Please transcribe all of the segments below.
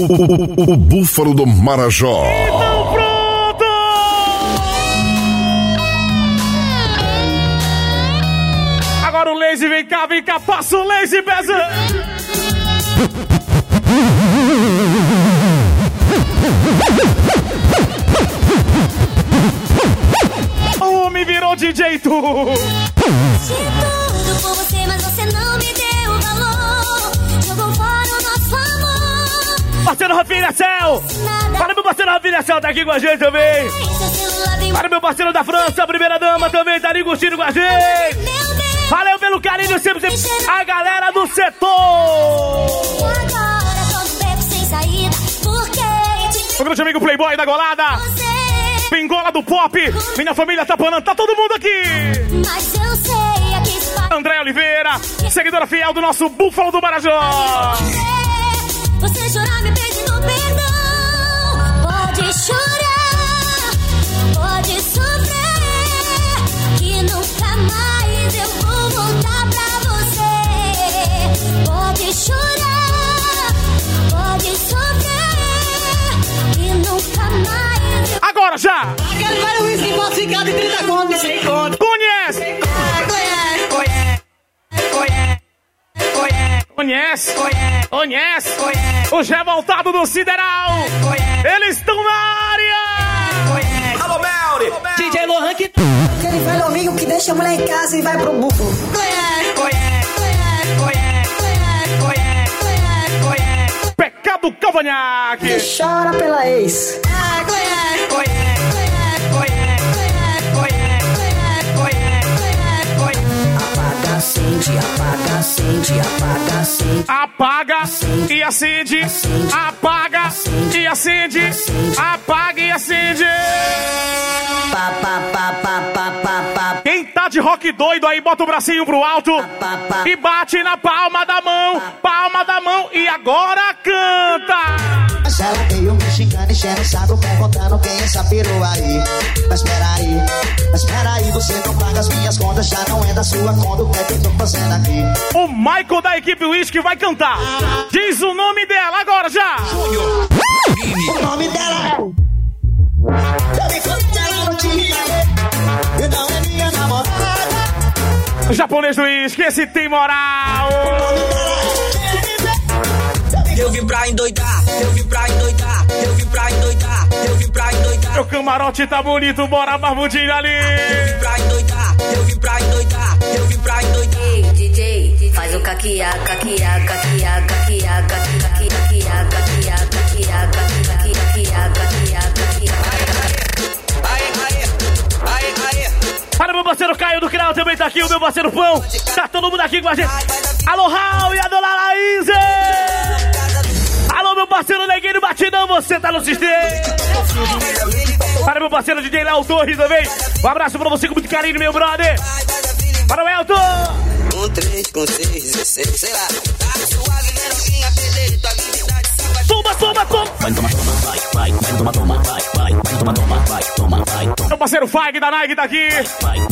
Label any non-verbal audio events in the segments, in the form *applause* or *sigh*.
o, o, o búfalo do Marajó. Então pronto! Agora o Lazy, vem cá, vem cá, passa o Lazy, Beza! O homem virou DJ tu! Parceiro Rafinha Céu! Para meu parceiro Rafinha Céu, tá aqui com a gente também! Para meu parceiro da França, a primeira dama também tá ali curtindo com a gente! Meu Deus. Valeu pelo carinho sempre, sempre. A galera do setor! Agora todo beco sem saída. Por que te O grande amigo Playboy da Golada! Pingola do Pop! Minha família tá panando, tá todo mundo aqui! Mas eu sei a que espalha. André Oliveira, seguidora fiel do nosso Búfalo do Marajó! Você chorar me pedindo perdão. Pode chorar, pode sofrer. Que nunca mais eu vou voltar pra você. Pode chorar, pode sofrer. Que nunca mais eu Agora já! Aquele velho whisky falsificado de 30 contos, sem. Conhece, Conhece! conhece, Conhece! conhece, O Jé voltado do Sideral! conhece, Eles estão na área! conhece. Alô, Melri! DJ Lohan que Aquele velho amigo que deixa a mulher em casa e vai pro búfalo. conhece, conhece, conhece, conhece, conhece, conhece, conhece. Pecado Cavanhaque! Que chora pela ex. Apaga, acende, apaga, acende. Apaga e acende, apaga e acende, apaga e acende. Quem tá de rock doido aí, bota o bracinho pro alto e bate na palma da mão, palma da mão e agora canta. Mas ela veio enchendo o saco, perguntando quem é essa perua aí. Mas peraí, mas peraí, você não paga as minhas contas, já não é da sua conta, o que é que eu tô fazendo aqui? O Michael da equipe Whisky vai cantar. Diz o nome dela agora já. O nome dela é... Japonês do esse tem moral. Eu vim pra endoidar, eu vim pra endoidar, eu vim pra endoidar, eu vim pra endoidar, Meu camarote tá bonito, bora barbudinho ali. eu vim pra endoidar, eu vim pra endoidar, eu vim pra endoidar. Ei, DJ, faz o caquia, caquia, caquia, caquia, caquia, caquia, caquia, caquia, caquia, caquia, caquia, caquia. Aê, Para meu parceiro Caio do Canal também tá aqui, o meu parceiro Pão. Tá todo mundo aqui com a gente. Alô, Raul e a dona Laís. Alô, meu parceiro Neguinho Batidão, você tá no sistema. Para meu parceiro DJ Léo Torres também. Um abraço pra você com muito carinho, meu brother. Para o Elton. Um três com seis, dezesseis, sei lá. Tá suave, perder tua habilidade, Toma, toma, toma. Vai toma, toma, vai, vai, vai toma, toma, vai toma, toma, vai, toma, vai, toma, Meu parceiro Fag da Nike tá aqui.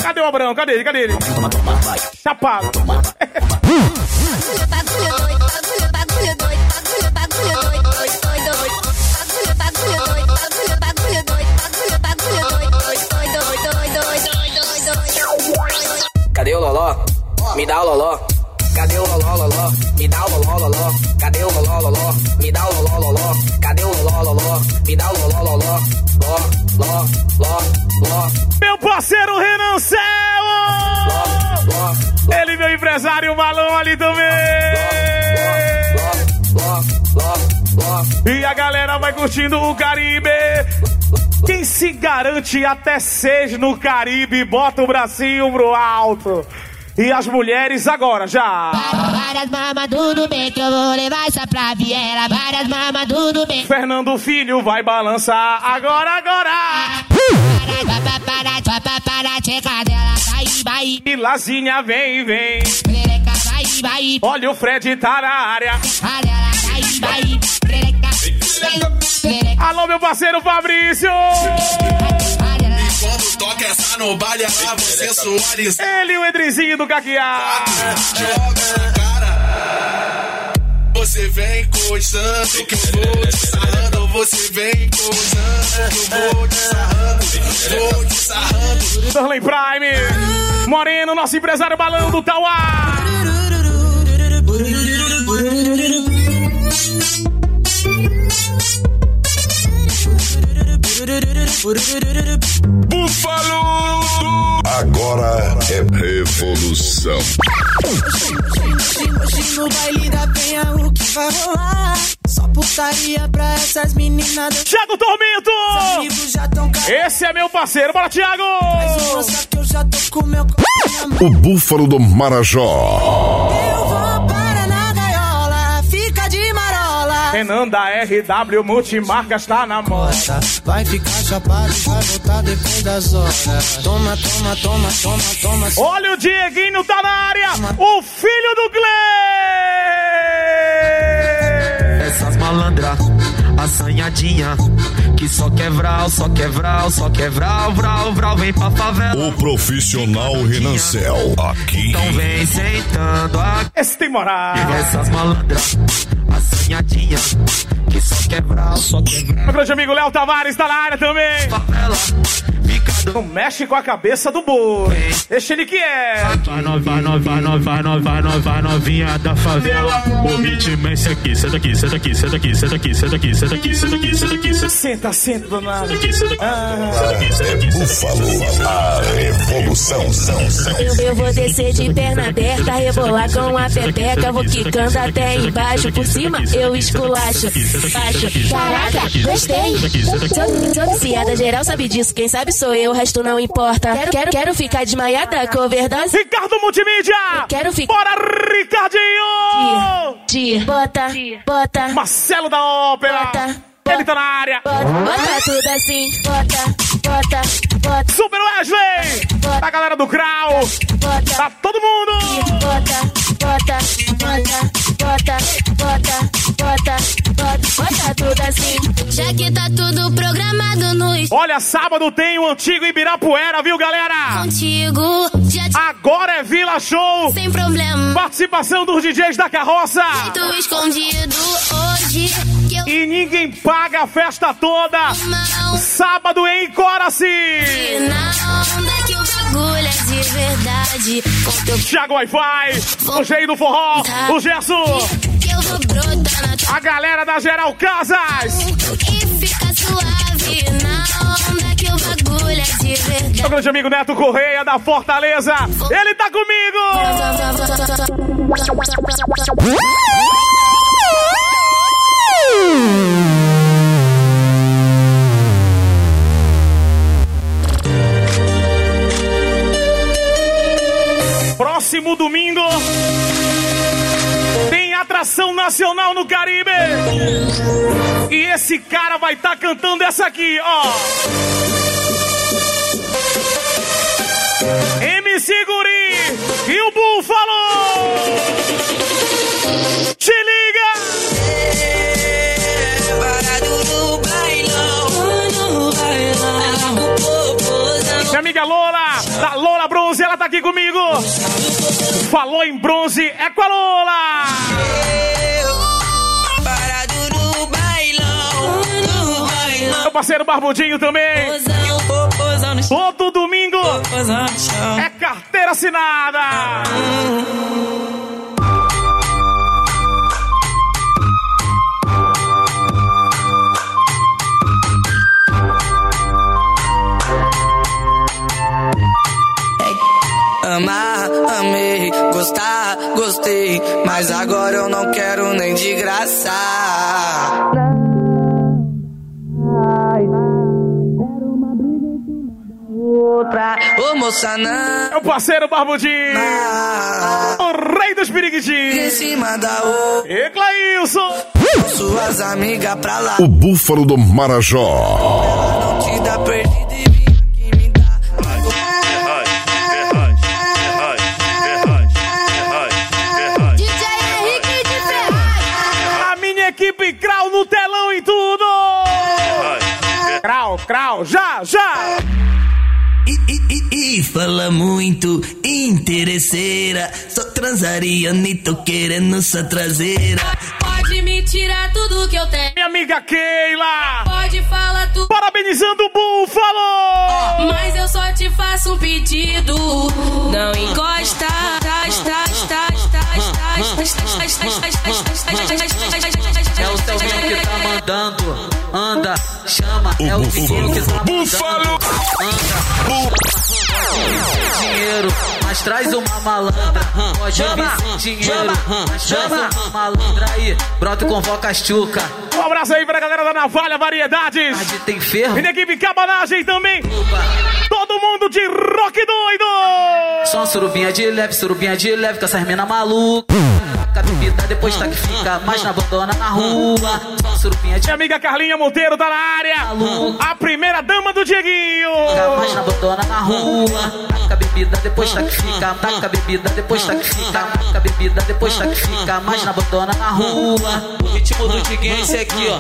Cadê o Abrão? Cadê ele? Cadê ele? toma, toma, vai, Chapado. toma. Bagulho, bagulho doido, bagulho, bagulho doido, bagulho, bagulho doido, doido, doido, doido. Bagulho, bagulho doido, bagulho, bagulho doido, bagulho, bagulho doido, doido, doido, doido, doido, doido, doido. Cadê o Loló? Me dá o Loló. Cadê o Loló, Loló? Me dá o Loló, Loló. Cadê o Loló, Loló? Me dá o Loló, Loló. Cadê o Loló, Loló? Me dá o Loló, Loló. Ló, ló, ló, ló, Meu parceiro Renan Céu. Ele, meu empresário, o balão ali também. E a galera vai curtindo o Caribe. Quem se garante até seis no Caribe, bota o bracinho pro alto. E as mulheres agora já. Várias mamas, tudo bem que eu vou levar essa pra viela. Várias mamas, tudo bem. Fernando Filho vai balançar agora, agora. Para, para, para, para, para, para, tcheca dela, vai, vai. E Lazinha vem, vem. Perereca, vai, vai. Olha o Fred tá na área. Vai, vai. Alô, meu parceiro Fabrício. Toca essa no baile, é pra você suarizar. Ele, o Edrizinho do Caquiá. Joga na cara. você vem encostando, que eu vou te sarrando, você vem encostando, que eu vou te sarrando, vou te sarrando. Darley Prime. Moreno, nosso empresário balão do Tauá. Búfalo! Agora é revolução. Hoje no baile da penha o que vai rolar? Só putaria pra essas meninas. Thiago Tormento! Esse é meu parceiro, bora, Thiago! Moça que eu já tô com meu c... na mão. O Búfalo do Marajó. Renan da RW Multimarcas tá na moda. Vai ficar chapado, vai voltar depois das horas. Toma, toma, toma, toma, toma. Olha o Dieguinho tá na área! O filho do Gley! Essas malandra, assanhadinha, que só quer vral, só quer vral, só quer vral, vral, vem pra favela. O profissional Renancel. Aqui. Então vem sentando aqui. Esse tem moral! Essas malandra, assanhadinha, que só quer vral, só quer vral, Meu grande amigo Léo Tavares tá na área também! favela. Fica Não mexe com a cabeça do boi! Deixa ele que é! Vai novinha, vai novinha, vai novinha, vai novinha da favela. O ritmo é esse aqui, senta aqui, senta aqui, senta aqui, senta aqui, senta aqui, senta aqui, senta aqui, senta aqui, senta Senta, aqui, senta aqui, Ah, senta aqui. Búfalo. A revolução. Eu, vou descer de perna aberta, rebolar com a pepeca, vou quicando até embaixo, por cima eu esculacho. Baixo. Caraca, gostei. Sou, viciada, geral sabe disso, quem sabe sou eu, resto não importa. Quero, quero, quero ficar desmaiada com overdose. Ricardo Multimídia! Quero ficar Bora, Ricardinho! de bota, bota, Marcelo da Ópera! Bota. Ele tá na área! bota, bota tudo assim, bota, bota, bota, Super Wesley! Da galera do Grau! bota. Tá todo mundo! Bota, bota, bota, bota, bota, bota, bota, bota tudo assim. Já que tá tudo programado no Olha, sábado tem o antigo Ibirapuera, viu, galera? contigo, já te Agora é Vila Show! sem problema. Participação dos DJs da carroça! Tô escondido hoje eu E ninguém paga a festa toda! mal Sábado em Coraci! na onda que o bagulho de verdade. Com teu Thiago Wi-Fi, o Gei do Forró, o Gerson, a galera da Geral Casas! e fica suave na onda que o bagulho é de Meu grande amigo Neto Correia da Fortaleza, ele tá comigo! Próximo domingo tem atração nacional no Caribe. E esse cara vai estar cantando essa aqui, ó. MC Guri e o Búfalo. Te liga! Minha amiga Lola, da Lola tá aqui comigo. Falou em bronze, é com a Lola. Meu parceiro Barbudinho também. Todo domingo é carteira assinada. Amar, amei, gostar, gostei. Mas agora eu não quero nem de graça. Outra, ô moça, não. Meu parceiro Barbudinho. O rei dos Em piriguitinhos. cima da outra, E Clailson. suas amigas pra lá. O Búfalo do Marajó. Te dá perdido Krau, já, já. E, e, e, e fala muito, interesseira. Só transaria, nem tô querendo sua traseira. tirar tudo que eu tenho. Minha amiga Keila. Pode falar tudo. Parabenizando o Búfalo. Mas eu só te faço um pedido. Não encosta. tá, tá, tá, É o Selvinho que tá mandando. Anda, chama. É o Diguinho que tá Búfalo. dinheiro, mas traz uma malandra. Pode sem dinheiro, mas traz uma malandra aí. Brota e convoca as tchuca. Um abraço aí pra galera da Navalha Variedades. Tarde tem ferro. E da equipe Cabanagem também. Todo mundo de rock doido. Só uma surubinha de leve, surubinha de leve, com essas mina maluca. Taca bebida, depois tá que fica mais na abandona na rua. Só surubinha de Minha amiga Carlinha Monteiro tá na área. A primeira dama do Dieguinho. fica mais na abandona na rua. Taca bebida, depois tá que fica. Taca bebida, depois tá que fica. Taca bebida, depois tá que fica mais na abandona na rua. O ritmo do Diguinho é esse aqui, ó.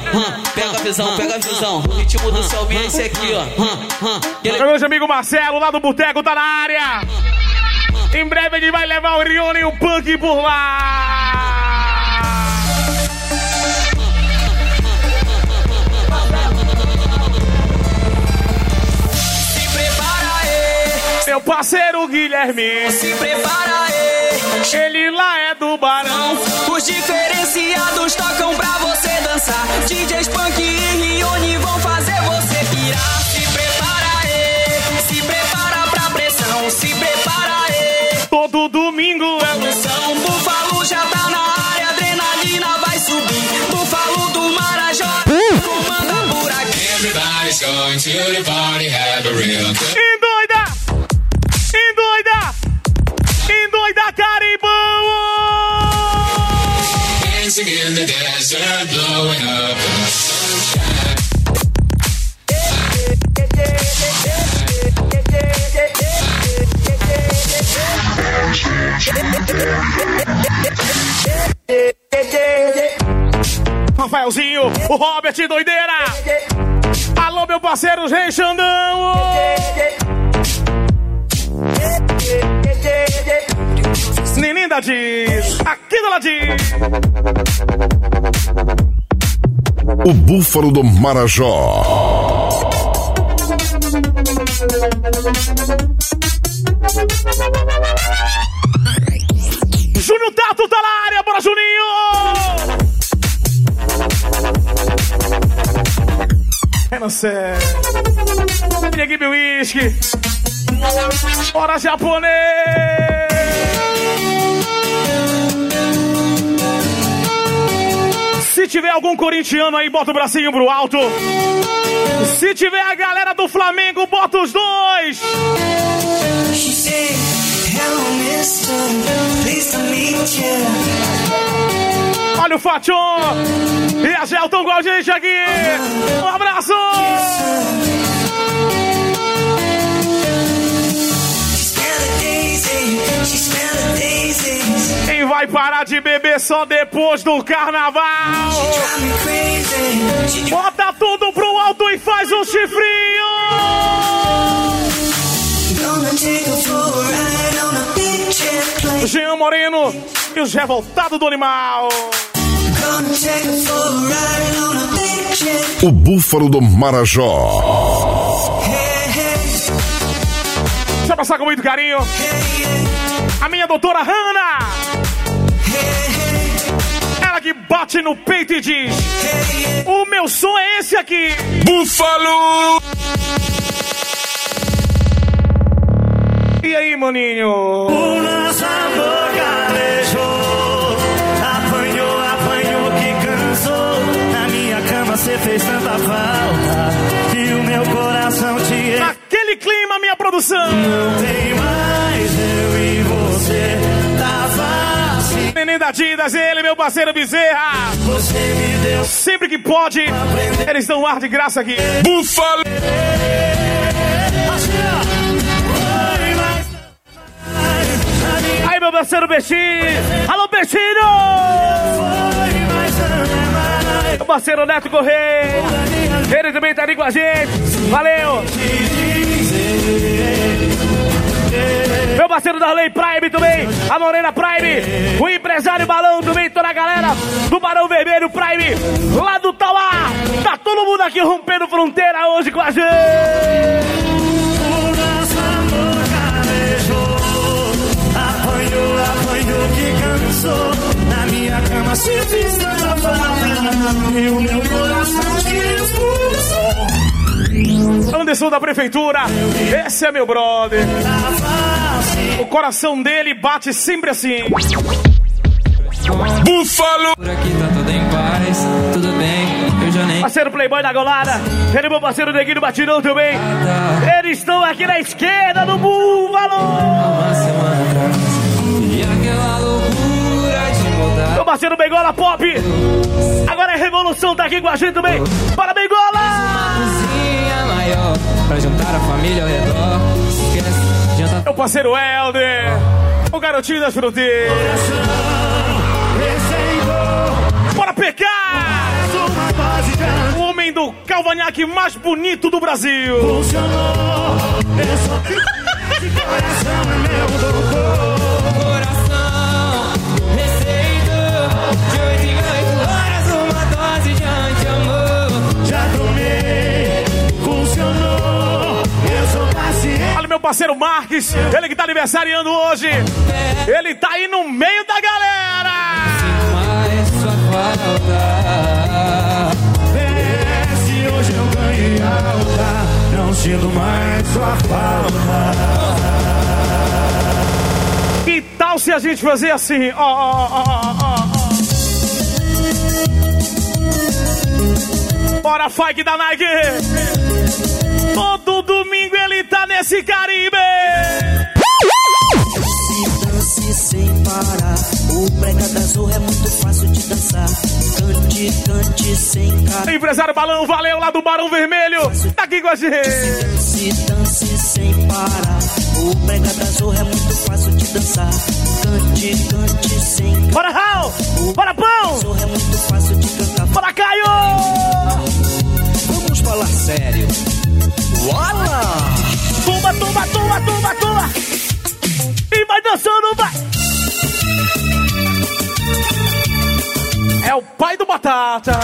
Pega a visão, pega a visão. O ritmo do Selminha é esse aqui, ó. Ele- Meu grande Marcelo, lá do Boteco, tá na área. Em breve ele vai levar o Rione e o Punk por lá. Se prepara aí, Meu parceiro Guilherme, se prepara aí. ele lá é do Barão. Os diferenciados tocam pra você dançar. DJs Punk e Rione vão fazer To the party, have a real good Endoida! Endoida! Endoida Caribão! dancing in the desert, blowing up the sunshine. Rafaelzinho, o Robert Doideira! Alô, meu parceiro Rei Xandão! Diz, aqui do ladinho! O Búfalo do Marajó. Júnior Tato tá na Sé. Minha equipe Whisky. Bora japonês! Se tiver algum corintiano aí, bota o bracinho pro alto. Se tiver a galera do Flamengo, bota os dois. She said, Hello, mister. Pleased to meet you. Olha o Fatião e a Gel estão com a gente aqui. Um abraço! Quem vai parar de beber só depois do carnaval? Bota tudo pro alto e faz um chifrinho! Jean Moreno e os revoltados do animal. O Búfalo do Marajó. Deixa eu passar com muito carinho. A minha doutora Hanna. Ela que bate no peito e diz: O meu som é esse aqui. Búfalo! E aí, maninho? O nosso amor clima, minha produção. não tem mais. Eu e você tá. Neném da Didas, ele, meu parceiro Bezerra. Você me deu Sempre que pode, eles dão um ar de graça aqui. Mais. Aí, meu parceiro Peixinho. Alô, mais. Meu parceiro Neto Correia. Ele também tá ali com a gente. Valeu! Meu parceiro Darley Prime também. A Morena Prime. O empresário Balão também. Toda a galera do Barão Vermelho Prime. Lá do Tauá. Tá todo mundo aqui rompendo fronteira hoje com a gente. Na minha cama se fez tanta falta e o meu coração te expulsou. Anderson da Prefeitura. Esse é meu brother. O coração dele bate sempre assim. Búfalo! Por aqui tá tudo em paz, tudo bem, eu já nem. Parceiro Playboy da Golada. Ele é meu parceiro Neguinho Batidão também. Eles estão aqui na esquerda do Búfalo. Uma. Meu parceiro Bengola Pop. Agora é Revolução, tá aqui com a gente também. Para Bengola! Cozinha maior, pra juntar a família ao redor. Parceiro Helder. O garotinho das fronteiras. Bora pecar! O homem do calvanhaque mais bonito do Brasil. Funcionou, *laughs* meu parceiro Marques, ele que tá aniversariando hoje. Ele tá aí no meio da galera. Mais sua falta. Se hoje eu ganhei alta, não sinto mais sua falta. Que tal se a gente fazer assim? Ó, ó, ó, ó, ó. Bora, Fike da Nike! Todo domingo ele tá nesse Caribe! Dance sem parar. O brega da zorra é muito fácil de dançar. Cante, cante sem cara. Empresário Balão, valeu lá do Barão Vermelho! Tá aqui com a gente! Dance, dance sem parar. O brega da zorra é muito fácil de dançar. Cante, cante sem cara. Bora, Raul! Bora, Pão! Zorra é muito fácil de cantar. Bora, Caio! Vamos falar sério. Wala! Tumba, tumba, tumba, tumba, tumba! E vai dançando, vai! É o pai do Batata!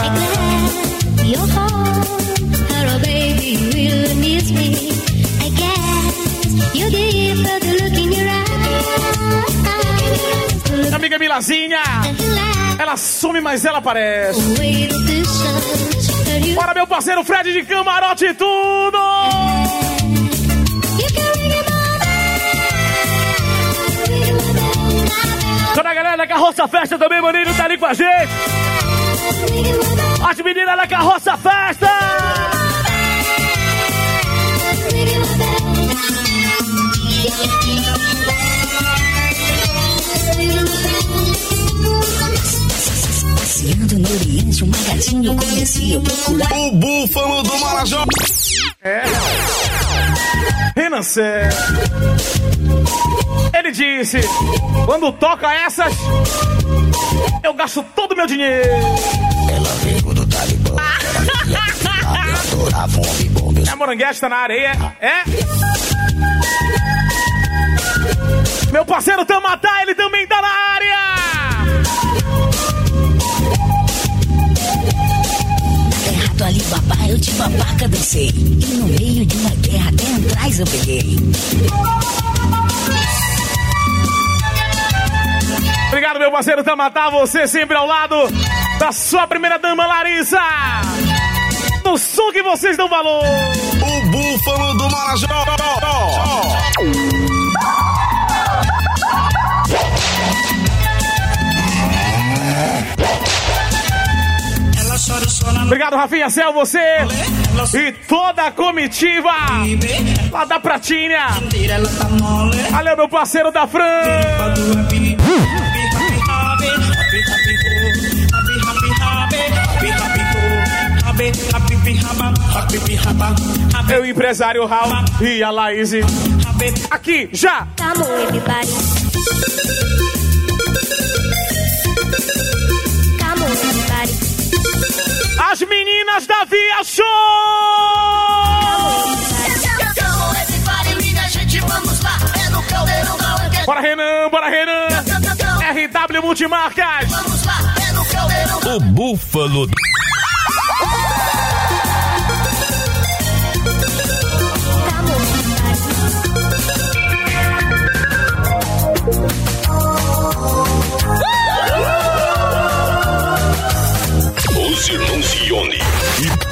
Minha amiga Milazinha! Ela some, mas ela aparece! Bora, meu parceiro Fred de Camarote tudo! Toda a galera da Carroça Festa também, maninho, tá ali com a gente! As meninas da Carroça Festa! Passeando no Oriente, uma gatinha eu conheci, eu procurar. O Búfalo do Marajó. É. Renan Sé. Ele disse: quando toca essas, eu gasto todo o meu dinheiro. Ela veio do Talibã, adorava um É moranguete, tá na areia. É? Meu parceiro Tamatá, ele também tá na área. Alibaba, eu de babaca dancei. E no meio de uma guerra, até atrás eu peguei. Obrigado, meu parceiro Tamatá. Você sempre ao lado da sua primeira dama, Larissa. No som que vocês dão valor. O Búfalo do Marajó. Obrigado, Rafinha Céu, você e toda a comitiva lá da Pratinha. tá. Valeu, meu parceiro da Fran. Meu empresário Raul e a Laís. Aqui, já. On, everybody. Meninas da Via Show! Bora, Renan, bora, Renan. RW Multimarcas. O búfalo.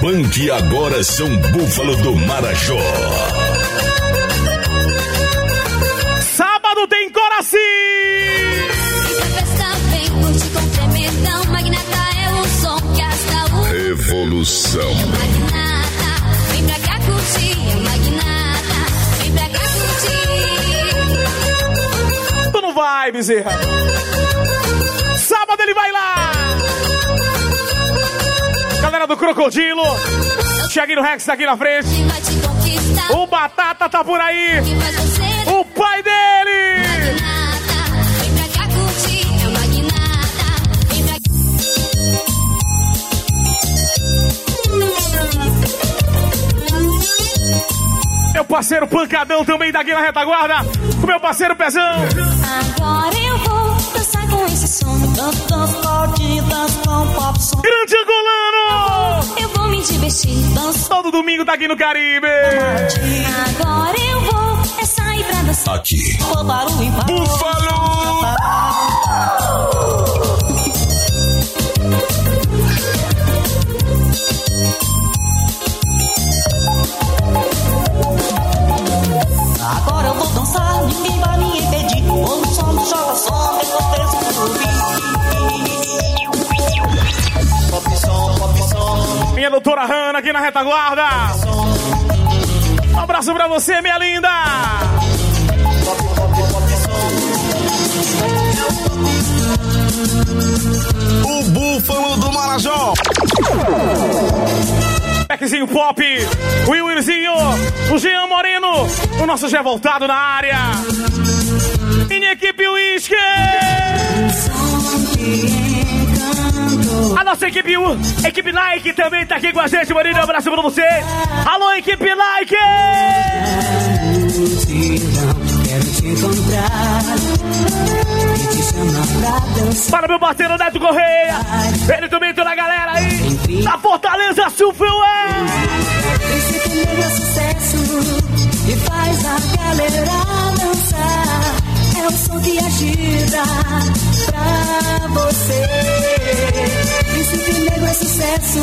Punk agora são búfalo do Marajó. Sábado tem Coraci. Festa vem curte com tremendão. Magnata é o som que hasta o Revolução. Magnata. Vem pra cá curtir, Magnata. Vem pra cá curtir. Tu não vai, bezerra. Sábado ele vai lá. Galera do Crocodilo. Thiaguinho Rex tá aqui na frente. O Batata tá por aí. O pai dele. Meu parceiro Pancadão também tá aqui na retaguarda. O meu parceiro Pezão. Agora eu vou dançar com esse som. Tantas partidas com pop som. Grande Angolano. Vou. Todo domingo tá aqui no Caribe. Agora eu vou é sair pra dançar. Aqui. Barulho, barulho. Búfalo. Minha doutora Hanna aqui na retaguarda. Um abraço pra você, minha linda. O búfalo do Marajó. Beckzinho Pop, o Willerzinho, o Jean Moreno, o nosso Gé voltado na área. Minha equipe Whisky. A nossa equipe, equipe Nike também tá aqui com a gente, Marinho. Um abraço pra você. Alô, equipe Nike. Quero. Para meu parceiro Neto Correia. Ele também toda a galera aí. Da Fortaleza Silfeué. Esse primeiro é sucesso e faz a galera dançar. É o som que agita pra você. Príncipe Negro é sucesso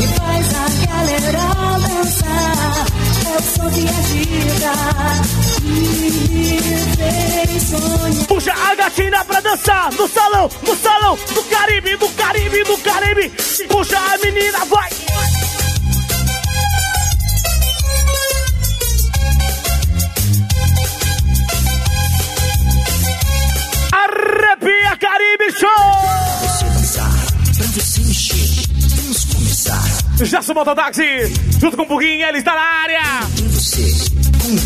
e faz a galera dançar. É o som que agita e fez sonhar. Puxa a gatinha pra dançar no salão, no salão, do Caribe, do Caribe, do Caribe. Puxa a menina, vai. Jasso Mototáxi, junto com o Buguinho, ele está na área.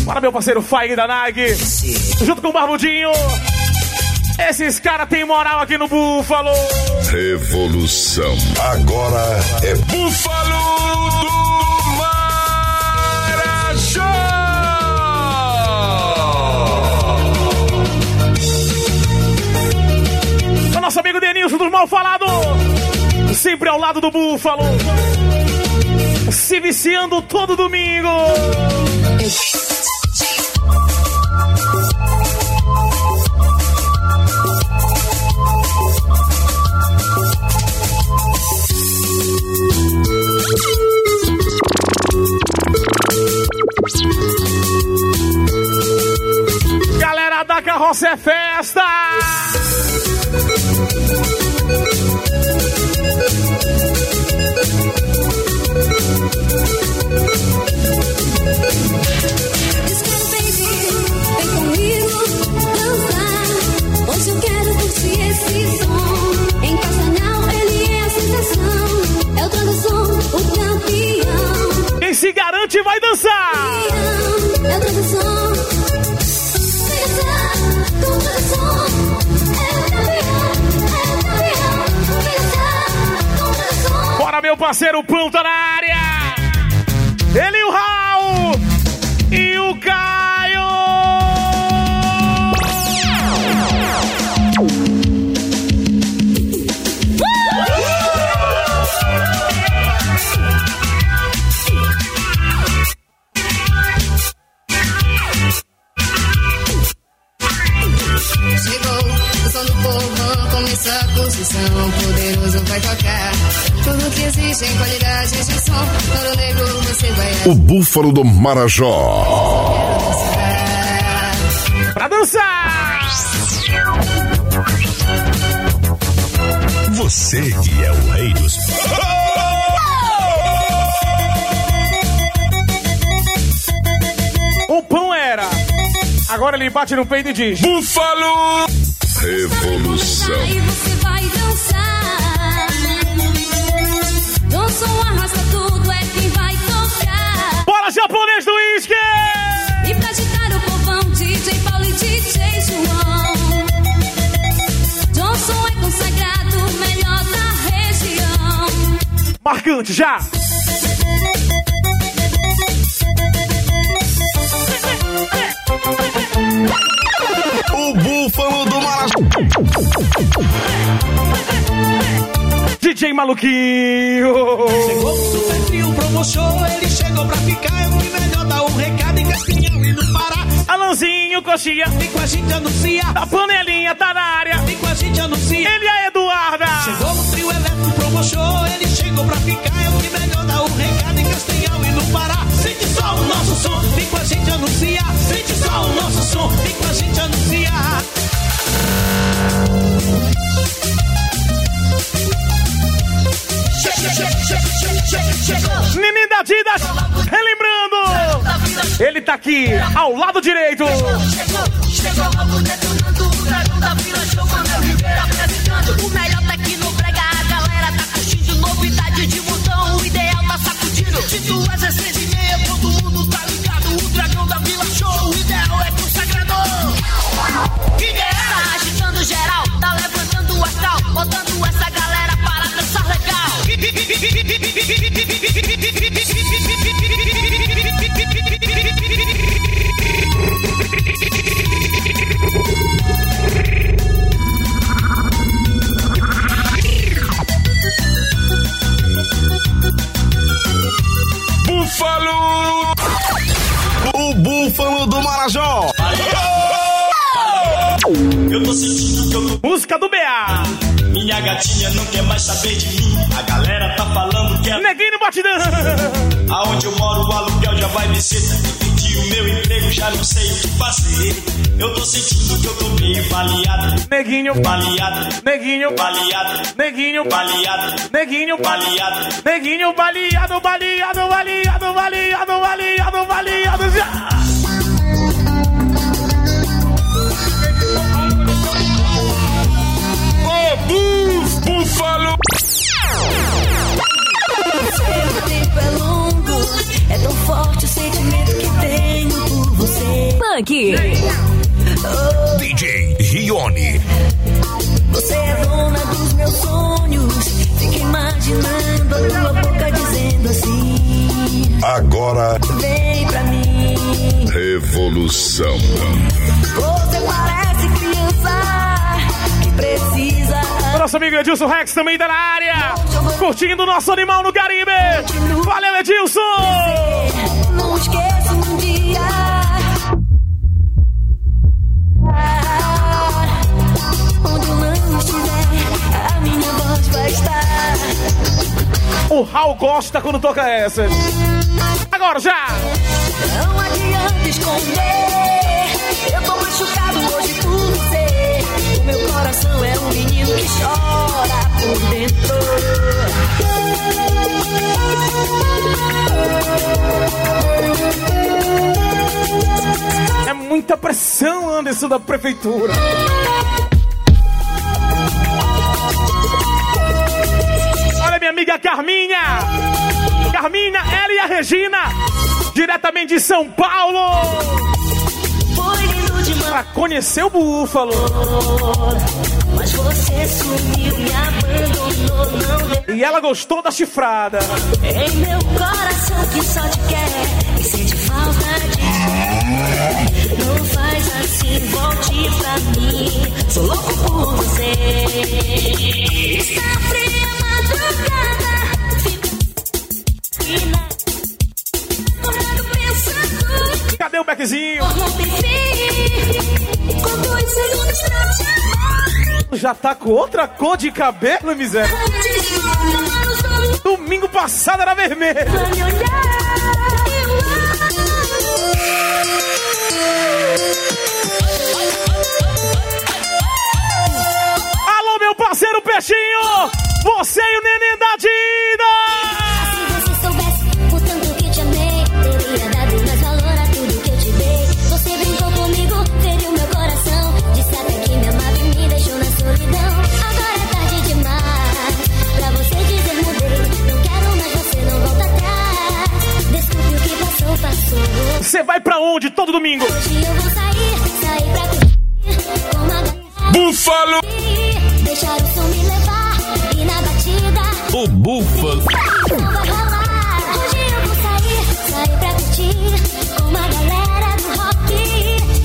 Para meu parceiro Faig da Nike, junto com o Barbudinho. Esses caras têm moral aqui no Búfalo. Revolução. Agora é búfalo do Marajó. O nosso amigo Denilson dos Mal Falado. Sempre ao lado do Búfalo. Se viciando todo domingo. Galera da Carroça é Festa! Vem dançar com tradição. Bora, meu parceiro Pão tá na área! Ele e o Raul! E o Caio! Gente em som. Ouro negro, você vai O Búfalo do Marajó. Pra dançar! Você que é o rei dos. O pão era. Agora ele bate no peito e diz: Búfalo! Revolução. Marcante, já! O Búfalo do Marajó. DJ Maluquinho! Chegou o super trio, promoção, ele chegou pra ficar. É o que melhor dá um recado em Castelhão e no Pará. Alanzinho, coxinha. Vem com a gente anuncia. A panelinha tá na área. Vem com a gente anuncia. Ele e a Eduarda. Chegou o trio elétrico, promoção, ele chegou pra ficar. É o que melhor dá um recado em Castelhão e no Pará. Sente só o nosso som, vem com a gente anuncia. Sente só o nosso som, vem com a gente anuncia. Neném da Didas, relembrando! Ele tá aqui, ao lado direito. Chegou logo detonando o dragão da vila, Giovanna Oliveira apresentando. O duas às seis e meia, todo mundo tá ligado. O dragão da vila show, o ideal é consagrador. Ideal! Tá agitando geral, tá levantando o astral. Botando essa galera para dançar Búfalo! Música do BA. Minha gatinha não quer mais saber de mim. A galera tá falando que é. Neguinho no batidão. Aonde eu moro, o aluguel já vai descer. Perdi o meu emprego, já não sei o que fazer. Eu tô sentindo que eu tô meio baleado. Neguinho, Baleado, neguinho, baleado, neguinho, baleado, neguinho, baleado. neguinho, baleado, baleado, baleado, baleado, baleado, baleado, já. Búfalo! O tempo é longo, é tão forte o sentimento que tenho por você. Punk! Oh, DJ Rione. você é dona dos meus sonhos. Fico imaginando a tua boca dizendo assim: Agora, Vem pra mim. Revolução. Você parece Nosso amigo Edilson Rex também tá na área. Curtindo o nosso animal no Caribe. Valeu, Edilson! Não esqueço um dia. Onde eu não estiver, a minha voz vai estar. O Raul gosta quando toca essas. Agora já! Não adianta esconder. Menino que chora por dentro. É muita pressão, Anderson, da prefeitura. Olha minha amiga Carminha. Carminha, ela e a Regina. Diretamente de São Paulo. Pra conhecer o Búfalo. Você sumiu, me abandonou, não deu. E ela gostou da chifrada. Em meu coração que só te quer e sente falta de Não faz assim, volte pra mim. Sou louco por você. Está fria a madrugada. Pensando. Cadê o beckzinho? Já tá com outra cor de cabelo, miséria. Domingo passado era vermelho. Alô, meu parceiro Peixinho! Você e o neném da Dida! Você vai pra onde todo domingo? Hoje eu vou sair, sair pra curtir com uma galera. Búfalo! Deixar o som me levar e na batida. O búfalo. Não vai rolar. Hoje eu vou sair, sair pra curtir com uma galera do rock.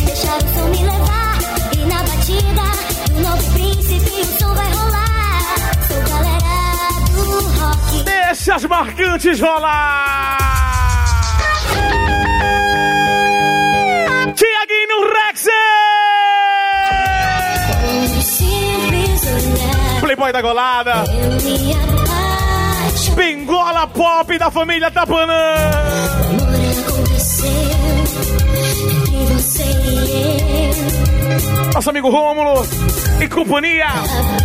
Deixar o som me levar e na batida do novo príncipe o som vai rolar. Sou galera do rock. Deixa as marcantes rolar! Da Golada! Bengola Pop da família Tapanã! Nosso amigo Rômulo e companhia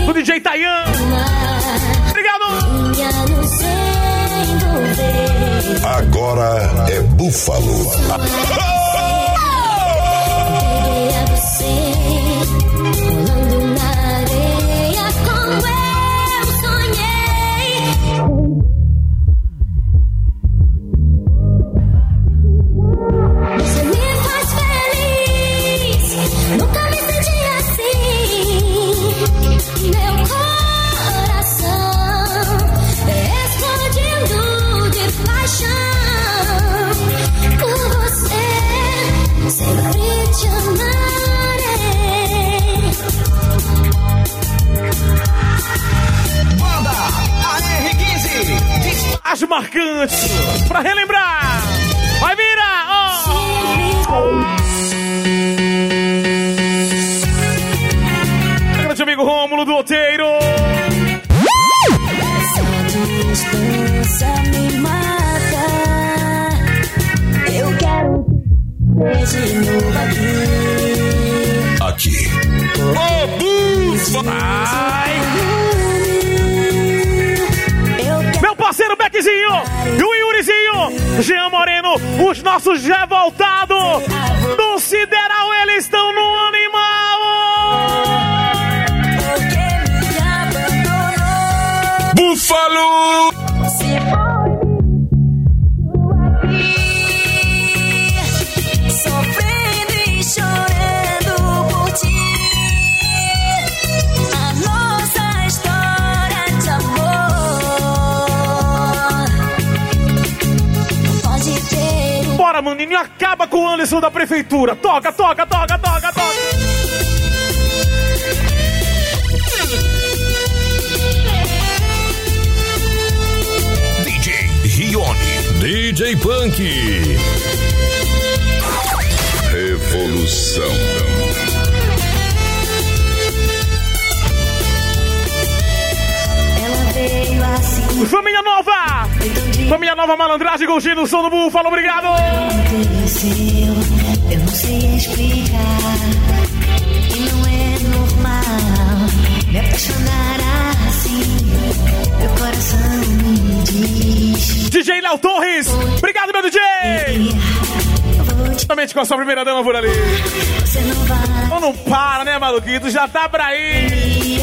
do DJ Tayan. Obrigado! Agora é búfalo. *laughs* As marcantes pra relembrar! Vai virar! Ó! Grande amigo Rômulo do Oteiro! Essa me mata. Eu quero de novo aqui. Aqui. Meu Jean Moreno, os nossos revoltados do acaba com o Anderson da prefeitura! Toca, toca, toca, toca, toca! DJ Rione. DJ Punk. Revolução. Assim. Família Nova! Família Nova Malandragem, Golginho no som do Búfalo, obrigado! Aconteceu, eu não sei explicar. E não é normal me apaixonar assim. Meu coração me diz. DJ Léo Torres, obrigado, meu DJ! Justamente com a sua primeira dama por ali. Você não vai Então não para, né, maluquito? Já tá pra aí!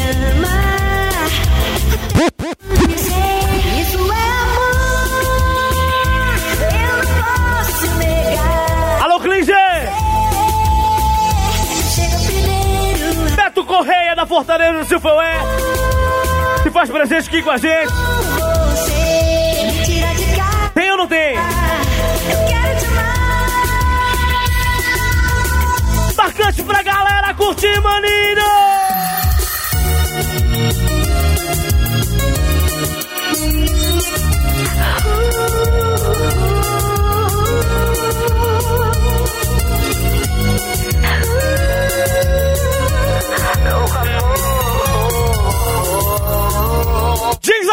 Correia da Fortaleza do Silfaué, que faz presente aqui com a gente. você. Me tira de cá. Tem ou não tem?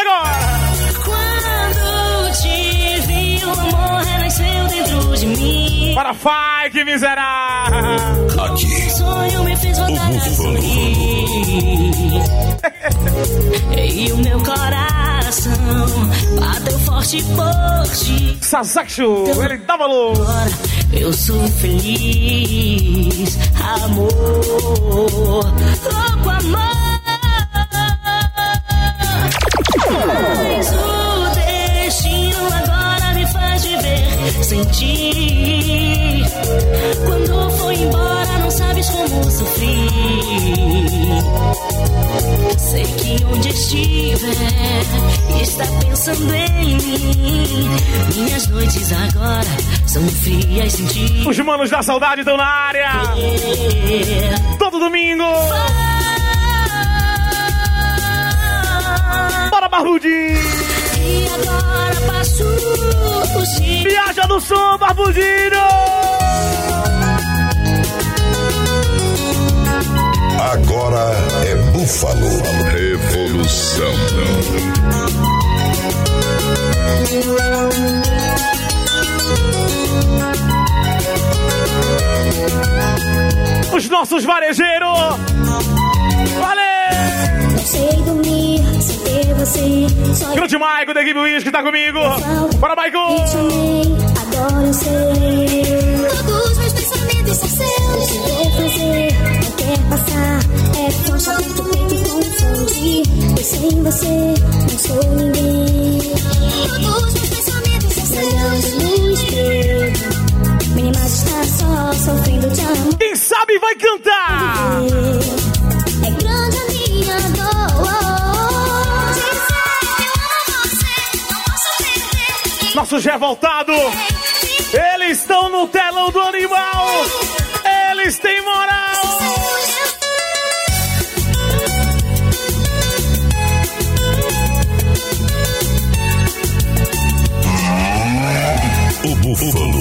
agora! Quando te vi, o amor é renasceu é dentro de mim. Para Fai, que miserável! Aqui. Sonho me fez voltar a sorrir. e o meu coração bateu forte por ti. Sasakshu, então, ele dá valor. Eu sou feliz, amor. Louco amor. Ti. Quando foi embora, não sabes como sofri. Sei que onde estiver, está pensando em mim. Minhas noites agora são frias sem ti. Os manos da saudade estão na área. Todo domingo. Bora, Barbudinho. E agora passo. Viaja no som, Barbudinho. Agora é Búfalo. Revolução. Os nossos varejeiros. Você. Só Grande Maico da equipe Wish que tá comigo. Bora, Maico! eu sei. Todos meus pensamentos são seus. Se quer fazer, não quer passar. É dentro do peito e confundir. Eu sem você não sou ninguém. Perder. Nosso Gé voltado. Eles estão no telão do animal. Eles têm moral. O Búfalo.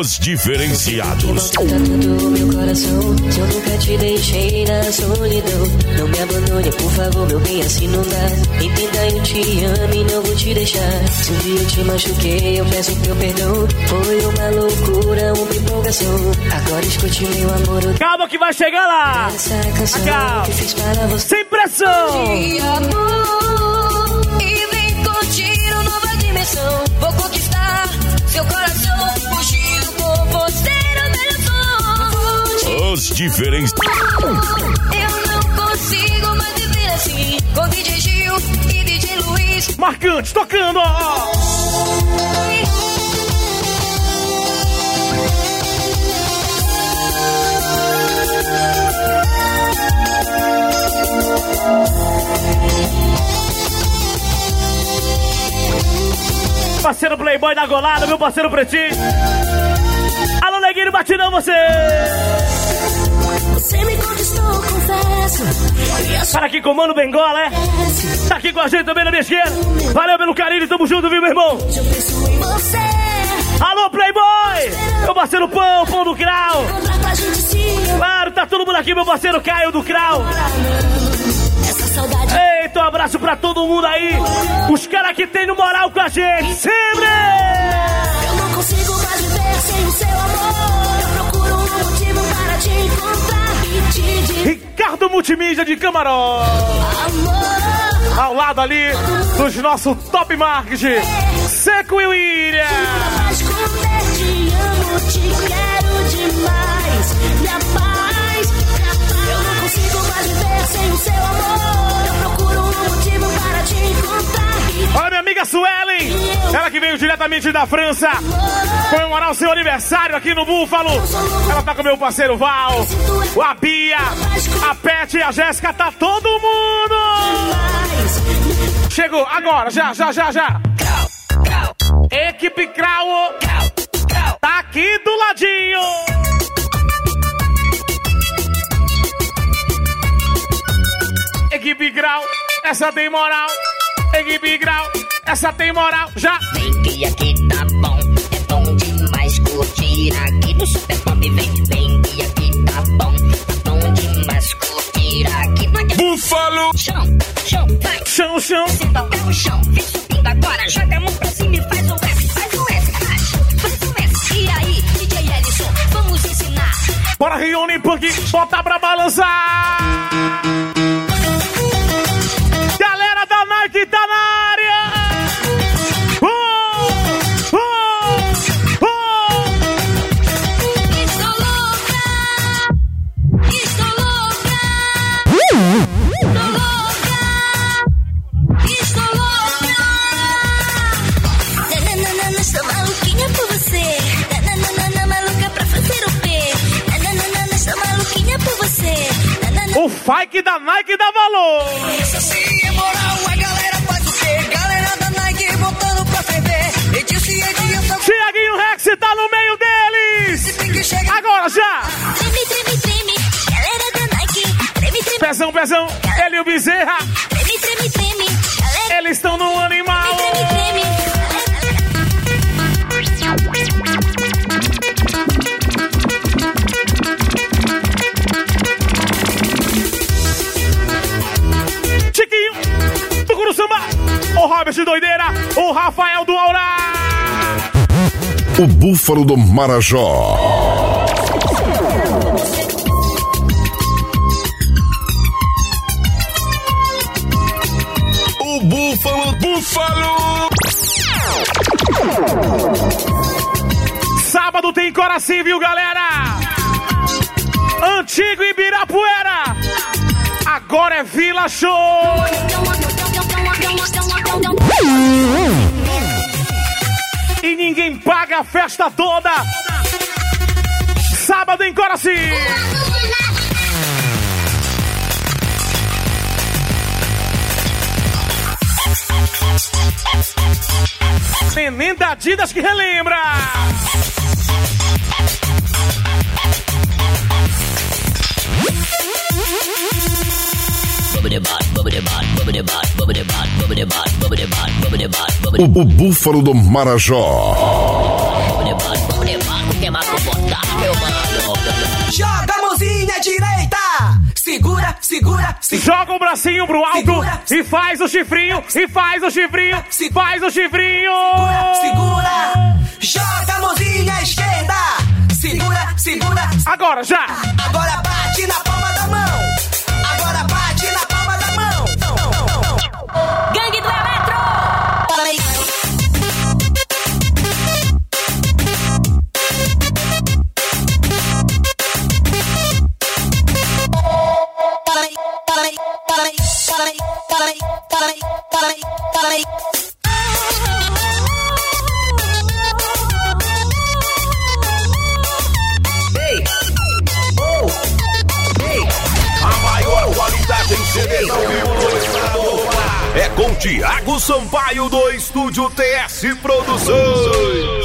Os diferenciados. Tá meu coração, se eu nunca te deixei na solidão. Não me abandone, por favor, meu bem, assim não dá. Entenda, eu te amo e não vou te deixar. Se um dia eu te machuquei, eu peço teu perdão. Foi uma loucura, uma empolgação. Agora escute meu amor, Calma que vai chegar lá. essa canção Calma. que fiz para você. Sem pressão. Melhor som. Os diferenciados. Eu não consigo mais viver assim. Com DJ Gil e DJ Luiz. Marcante, tocando. Parceiro Playboy da Golada, meu parceiro Pretinho. Alô, Neguinho, batidão você. Você Para aqui com o Mano Bengola, é? Tá aqui com a gente também na minha esquerda. Valeu pelo carinho, tamo junto, viu, meu irmão? Alô, Playboy! Meu parceiro Pão, Pão do se Claro, tá todo mundo aqui, meu parceiro Caio do saudade Eita, um abraço pra todo mundo aí. Os caras que tem no moral com a gente, sempre! eu não consigo mais viver sem o seu amor. Eu procuro um motivo para te encontrar Ricardo Multimídia de Camarão. Ao lado ali dos nossos top marketing, Seco e William. Olha minha amiga Suelen, ela que veio diretamente da França comemorar o seu aniversário aqui no Búfalo. Ela tá com meu parceiro Val, a Bia, a Pet e a Jéssica, tá todo mundo! Chegou agora, já, já, já, já. Equipe Crau tá aqui do ladinho. Equipe Grau, essa tem moral. Equipe Grau, essa tem moral. Já. Vem que aqui tá bom, é bom demais curtir aqui no Super Pop. Vem, vem que aqui tá bom, tá bom demais curtir aqui no Búfalo. Chão, chão, vai. Chão, chão. Se tocar o chão, vem subindo agora, joga a mão pra cima e faz o S, faz o S, faz, faz o S. E aí, DJ Bora, Rione Punk, bota pra balançar! O fike da Nike dá valor! Sim é moral, a galera faz o quê? Galera da Nike botando pra ferver. E. Tiaguinho Rex tá no meio deles! Agora já! Treme, treme, treme. Galera da Nike. Treme, treme. Pezão, pezão, ele e o Bezerra, Treme, treme, treme. Eles estão no animal! O Robert Doideira, o Rafael do Aurá! O Búfalo do Marajó. O Búfalo, Búfalo! Sábado tem Coraci, viu, galera? Antigo Ibirapuera, agora é Vila Show! E ninguém paga a festa toda! Sábado em Coraci! Neném da Adidas que relembra! O, o Búfalo do Marajó. Joga a mãozinha direita. Segura, segura, segura. Joga o bracinho pro alto e faz o chifrinho, e faz o chifrinho, faz o chifrinho! Segura. Joga a mãozinha esquerda. Segura, segura. Agora já! Agora bate na palma é com Tiago Sampaio do Estúdio TS Produções.